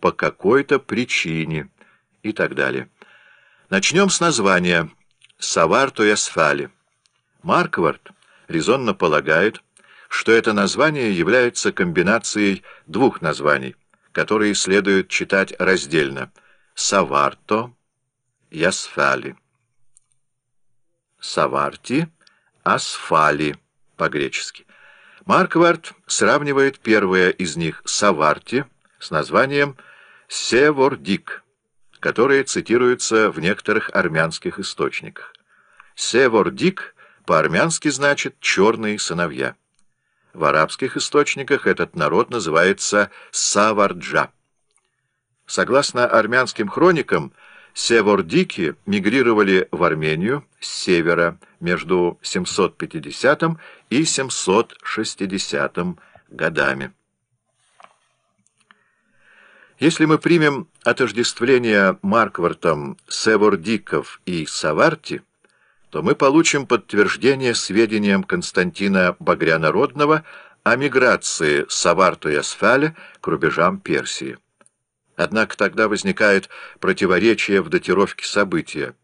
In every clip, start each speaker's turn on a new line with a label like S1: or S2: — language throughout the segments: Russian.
S1: по какой-то причине и так далее. Начнем с названия «Саварту и Асфали». Резонно полагает, что это название является комбинацией двух названий, которые следует читать раздельно «Саварто» и. «Саварти» — «Асфали» по-гречески. Марквард сравнивает первое из них «Саварти» с названием «Севордик», которое цитируется в некоторых армянских источниках. «Севордик» по-армянски значит «черные сыновья». В арабских источниках этот народ называется Саварджа. Согласно армянским хроникам, севордики мигрировали в Армению с севера между 750 и 760 годами. Если мы примем отождествление Марквартом Севордиков и Саварти, то мы получим подтверждение сведениям Константина Багрянародного о миграции Саварту и Асфаля к рубежам Персии. Однако тогда возникает противоречие в датировке события.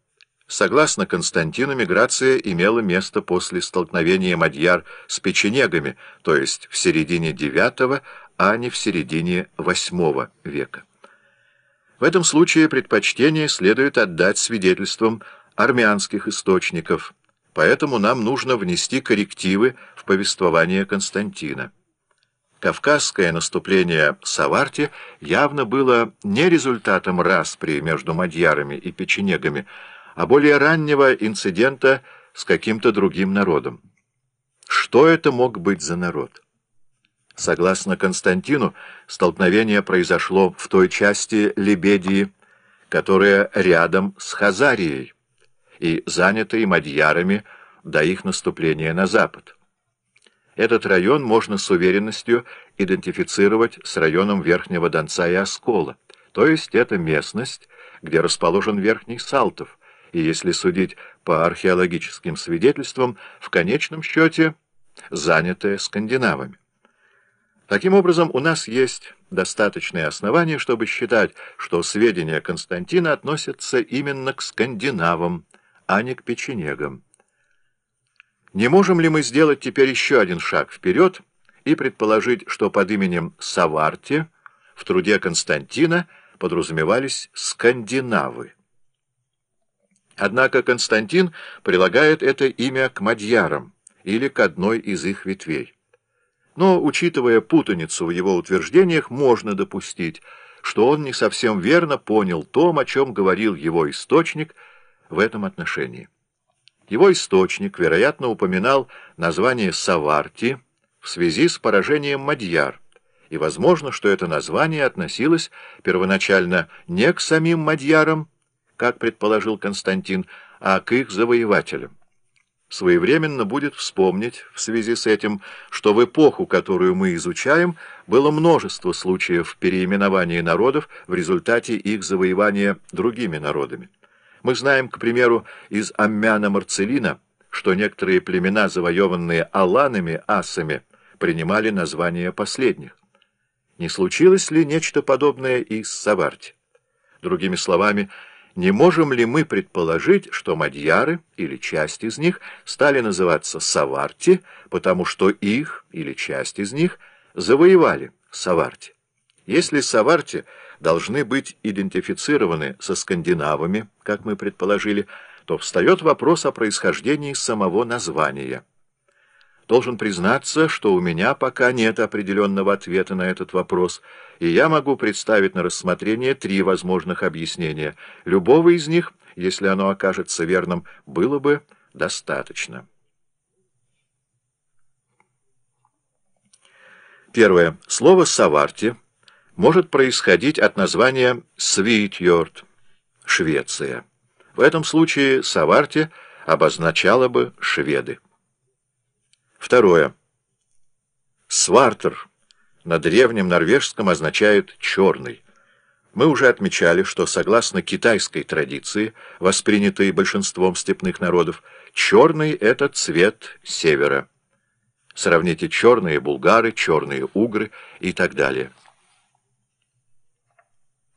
S1: Согласно Константину, миграция имела место после столкновения Мадьяр с печенегами, то есть в середине IX, а не в середине VIII века. В этом случае предпочтение следует отдать свидетельствам армянских источников, поэтому нам нужно внести коррективы в повествование Константина. Кавказское наступление Саварти явно было не результатом распри между мадьярами и печенегами, а более раннего инцидента с каким-то другим народом. Что это мог быть за народ? Согласно Константину, столкновение произошло в той части Лебедии, которая рядом с Хазарией и занятой мадьярами до их наступления на запад. Этот район можно с уверенностью идентифицировать с районом Верхнего Донца и Оскола, то есть это местность, где расположен Верхний Салтов, и, если судить по археологическим свидетельствам, в конечном счете занятая скандинавами. Таким образом, у нас есть достаточные основания, чтобы считать, что сведения Константина относятся именно к скандинавам, а не к печенегам. Не можем ли мы сделать теперь еще один шаг вперед и предположить, что под именем Саварти в труде Константина подразумевались скандинавы? Однако Константин прилагает это имя к мадьярам или к одной из их ветвей. Но, учитывая путаницу в его утверждениях, можно допустить, что он не совсем верно понял то, о чем говорил его источник в этом отношении. Его источник, вероятно, упоминал название Саварти в связи с поражением Мадьяр, и возможно, что это название относилось первоначально не к самим Мадьярам, как предположил Константин, а к их завоевателям. Своевременно будет вспомнить в связи с этим, что в эпоху, которую мы изучаем, было множество случаев переименования народов в результате их завоевания другими народами. Мы знаем, к примеру, из Аммяна Марцелина, что некоторые племена, завоеванные аланами, асами, принимали название последних. Не случилось ли нечто подобное и с Саварти? Другими словами, не можем ли мы предположить, что мадьяры, или часть из них, стали называться Саварти, потому что их, или часть из них, завоевали Саварти? Если Саварти должны быть идентифицированы со скандинавами, как мы предположили, то встает вопрос о происхождении самого названия. Должен признаться, что у меня пока нет определенного ответа на этот вопрос, и я могу представить на рассмотрение три возможных объяснения. Любого из них, если оно окажется верным, было бы достаточно. Первое. Слово «саварти» может происходить от названия «свитьорд» — Швеция. В этом случае «саварти» обозначало бы «шведы». Второе. Свартер на древнем норвежском означает «черный». Мы уже отмечали, что, согласно китайской традиции, воспринятой большинством степных народов, черный — это цвет севера. Сравните черные булгары, черные угры и так далее.